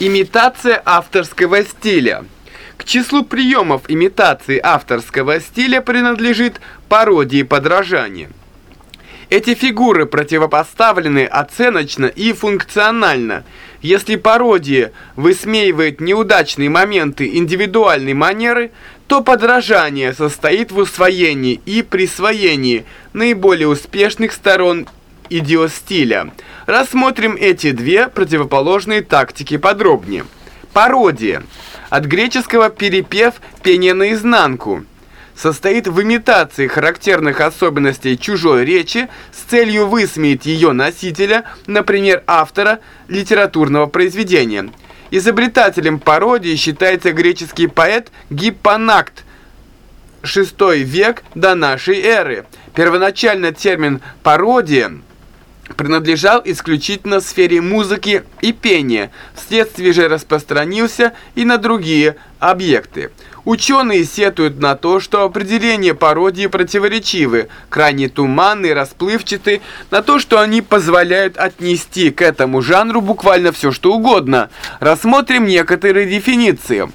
Имитация авторского стиля. К числу приемов имитации авторского стиля принадлежит пародия и подражание. Эти фигуры противопоставлены оценочно и функционально. Если пародия высмеивает неудачные моменты индивидуальной манеры, то подражание состоит в усвоении и присвоении наиболее успешных сторон идиостиля. Рассмотрим эти две противоположные тактики подробнее. Пародия. От греческого «перепев» – пение наизнанку состоит в имитации характерных особенностей чужой речи с целью высмеять ее носителя, например, автора литературного произведения. Изобретателем пародии считается греческий поэт Гиппонакт, VI век до нашей эры. Первоначально термин «пародия» принадлежал исключительно сфере музыки и пения, вследствие же распространился и на другие объекты. Ученые сетуют на то, что определения пародии противоречивы, крайне туманны и расплывчаты, на то, что они позволяют отнести к этому жанру буквально все что угодно. Рассмотрим некоторые дефиниции.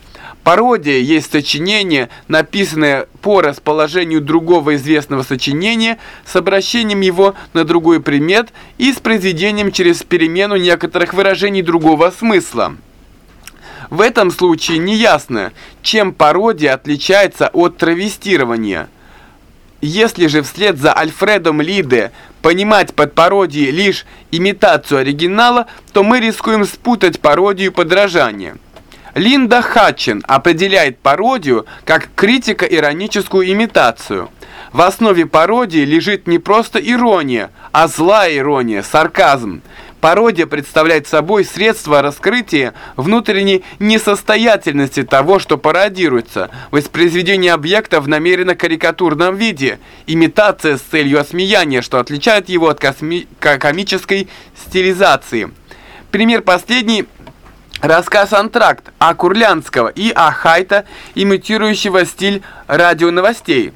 Пародия есть сочинение, написанное по расположению другого известного сочинения с обращением его на другой предмет и с произведением через перемену некоторых выражений другого смысла. В этом случае неясно, чем пародия отличается от травестирования. Если же вслед за Альфредом Лиде понимать под пародией лишь имитацию оригинала, то мы рискуем спутать пародию и подражание. Линда Хатчин определяет пародию как критико-ироническую имитацию. В основе пародии лежит не просто ирония, а злая ирония, сарказм. Пародия представляет собой средство раскрытия внутренней несостоятельности того, что пародируется, воспроизведение объекта в намеренно карикатурном виде, имитация с целью осмеяния, что отличает его от комической стилизации. Пример последний – рассказ «Антракт» А. Курлянского и А. Хайта, имитирующего стиль радионовостей.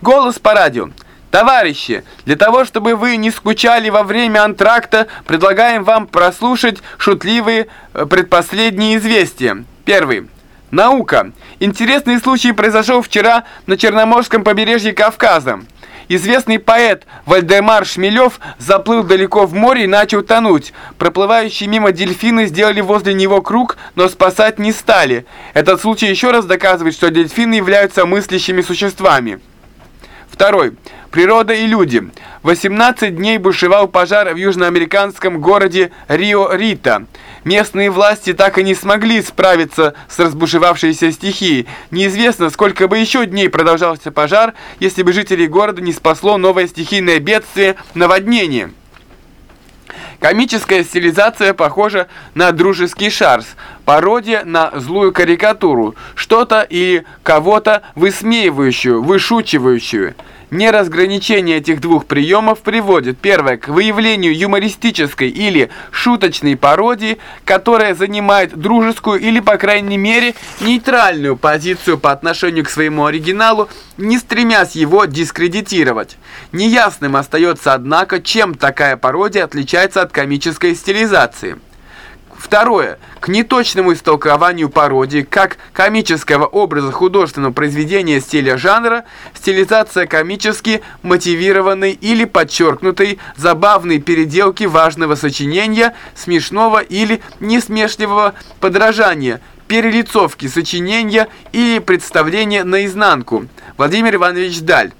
Голос по радио. Товарищи, для того, чтобы вы не скучали во время антракта, предлагаем вам прослушать шутливые э, предпоследние известия. Первый. Наука. Интересный случай произошел вчера на Черноморском побережье Кавказа. Известный поэт Вальдемар Шмелев заплыл далеко в море и начал тонуть. Проплывающие мимо дельфины сделали возле него круг, но спасать не стали. Этот случай еще раз доказывает, что дельфины являются мыслящими существами. Второй. Природа и люди. 18 дней бушевал пожар в южноамериканском городе Рио-Рита. Местные власти так и не смогли справиться с разбушевавшейся стихией. Неизвестно, сколько бы еще дней продолжался пожар, если бы жителей города не спасло новое стихийное бедствие – наводнение. Комическая стилизация похожа на дружеский шарс, пародия на злую карикатуру, что-то или кого-то высмеивающую, вышучивающую. Неразграничение этих двух приемов приводит, первое, к выявлению юмористической или шуточной пародии, которая занимает дружескую или, по крайней мере, нейтральную позицию по отношению к своему оригиналу, не стремясь его дискредитировать. Неясным остается, однако, чем такая пародия отличается от комической стилизации. Второе. К неточному истолкованию пародии как комического образа художественного произведения стиля жанра, стилизация комически мотивированной или подчеркнутой забавной переделки важного сочинения, смешного или несмешливого подражания, перелицовки сочинения или представления наизнанку. Владимир Иванович Даль.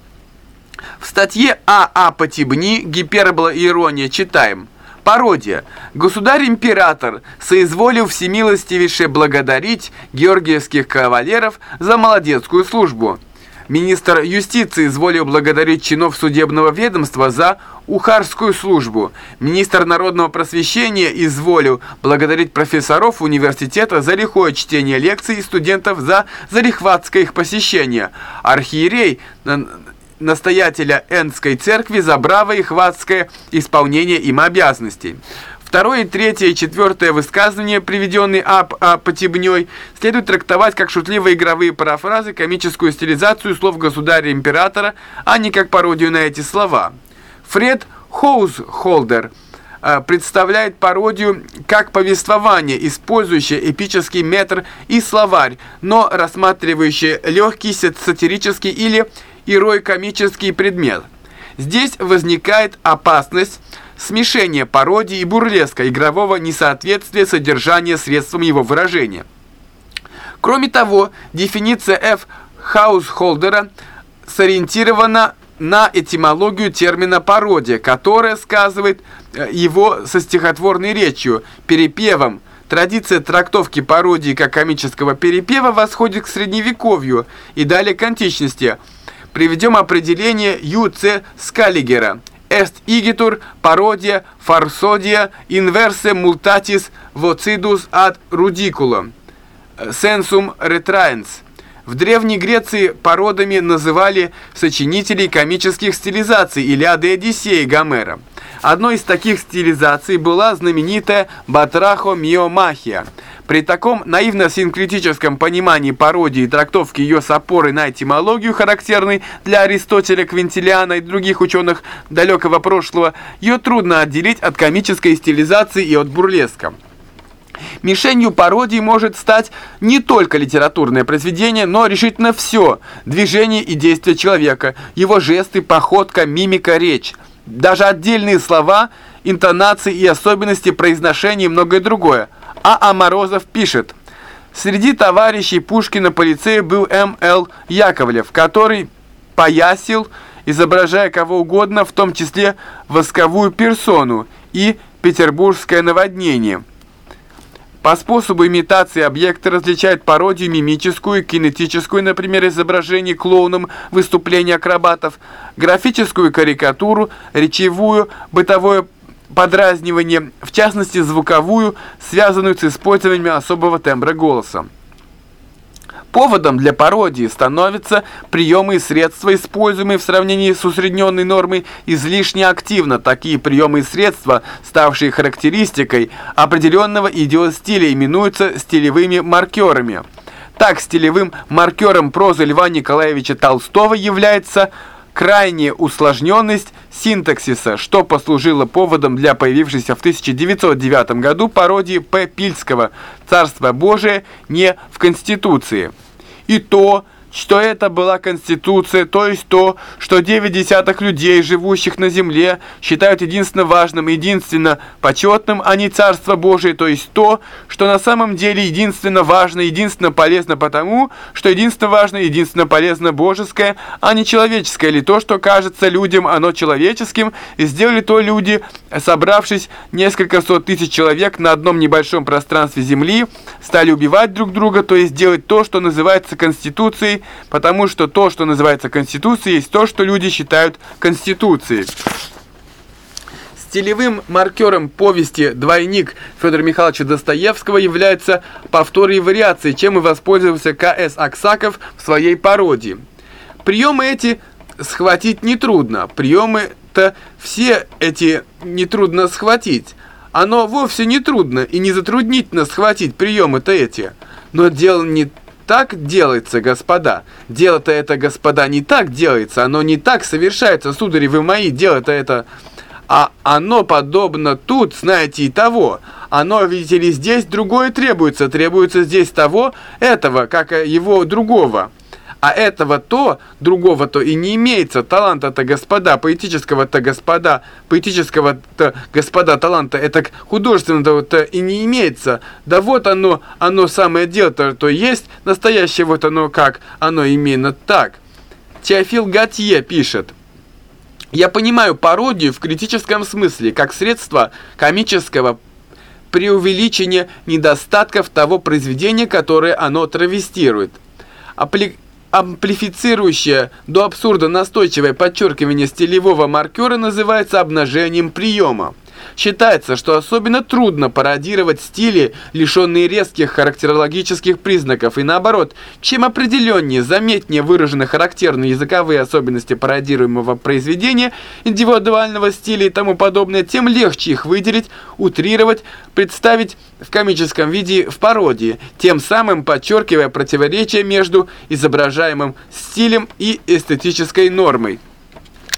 В статье А.А. Потебни «Гипербола ирония» читаем – Пародия. Государь-император соизволил всемилостивейше благодарить георгиевских кавалеров за молодецкую службу. Министр юстиции изволил благодарить чинов судебного ведомства за ухарскую службу. Министр народного просвещения изволил благодарить профессоров университета за лихое чтение лекций и студентов за залихватское их посещение. Архиерей настоятеля Энской церкви за бравое и хватское исполнение им обязанностей. Второе, третье и четвертое высказывания, приведенные ап а потебней, следует трактовать как шутливые игровые парафразы, комическую стилизацию слов государя-императора, а не как пародию на эти слова. Фред Хоузхолдер э, представляет пародию как повествование, использующее эпический метр и словарь, но рассматривающее легкий сатирический или ирой-комический предмет. Здесь возникает опасность смешения пародии и бурлеска, игрового несоответствия содержания средством его выражения. Кроме того, дефиниция F. Хаусхолдера сориентирована на этимологию термина «пародия», которая сказывает э, его со стихотворной речью, перепевом. Традиция трактовки пародии как комического перепева восходит к средневековью и далее к античности. Приведем определение Ю. Ц. Скаллигера. Est igitur parodia farsodia inverse multatis vocidus ad rudiculum. Sensum retraens. В Древней Греции породами называли сочинителей комических стилизаций Илиады и Одиссеи Гомера. Одной из таких стилизаций была знаменитая Батрахо Миомахия. При таком наивно-синкретическом понимании пародии и трактовки ее с опорой на этимологию, характерной для Аристотеля, Квинтилиана и других ученых далекого прошлого, ее трудно отделить от комической стилизации и от бурлеска. Мишенью пародии может стать не только литературное произведение, но решительно все – движение и действия человека, его жесты, походка, мимика, речь. Даже отдельные слова, интонации и особенности произношения и многое другое. А. А. Морозов пишет – Среди товарищей Пушкина по лицею был М.Л. Яковлев, который поясил, изображая кого угодно, в том числе восковую персону и петербургское наводнение – по способу имитации объекта различают пародию мимическую, кинетическую, например, изображение клоуном выступления акробатов, графическую карикатуру, речевую, бытовое подразнивание, в частности звуковую, связанную с использованием особого тембра голоса. Поводом для пародии становятся приемы и средства, используемые в сравнении с усредненной нормой излишне активно. Такие приемы и средства, ставшие характеристикой определенного идиостиля, именуются стилевыми маркерами. Так, стилевым маркером прозы Льва Николаевича Толстого является крайняя усложненность синтаксиса, что послужило поводом для появившейся в 1909 году пародии П. Пильского «Царство Божие не в Конституции» и то, что это была Конституция, то есть то, что 9 десятых людей, живущих на земле, считают единственно важным, единственно почетным, а не Царство Божие, то есть то, что на самом деле единственно важно, единственно полезно потому, что единственно важно, единственно полезно божеское, а не человеческое, или то, что кажется людям, оно человеческим, и сделали то люди, собравшись несколько сот тысяч человек на одном небольшом пространстве земли, стали убивать друг друга, то есть делать то, что называется Конституцией, потому что то, что называется Конституцией, есть то, что люди считают Конституцией. Стилевым маркером повести «Двойник» Федора Михайловича Достоевского является повтор и вариации, чем и воспользовался К.С. Аксаков в своей пародии. Приемы эти схватить нетрудно, приемы-то все эти нетрудно схватить. Оно вовсе не трудно и не затруднительно схватить приемы-то эти. Но дело не так делается, господа. Дело-то это, господа, не так делается. Оно не так совершается, судари вы мои. Дело-то это... А оно подобно тут, знаете, и того. Оно, видите ли, здесь другое требуется. Требуется здесь того, этого, как его другого. А этого то, другого-то и не имеется. Таланта-то господа, поэтического-то господа, поэтического-то господа таланта, это художественного-то и не имеется. Да вот оно, оно самое дело-то то есть, настоящее вот оно как, оно именно так. Теофил Готье пишет. Я понимаю пародию в критическом смысле, как средство комического преувеличения недостатков того произведения, которое оно травестирует. Апли амплифицирующее до абсурда настойчивое подчеркивание стилевого маркера называется обнажением приема. Считается, что особенно трудно пародировать стили, лишенные резких характерологических признаков, и наоборот, чем определеннее, заметнее выражены характерные языковые особенности пародируемого произведения, индивидуального стиля и тому подобное, тем легче их выделить, утрировать, представить в комическом виде в пародии, тем самым подчеркивая противоречие между изображаемым стилем и эстетической нормой.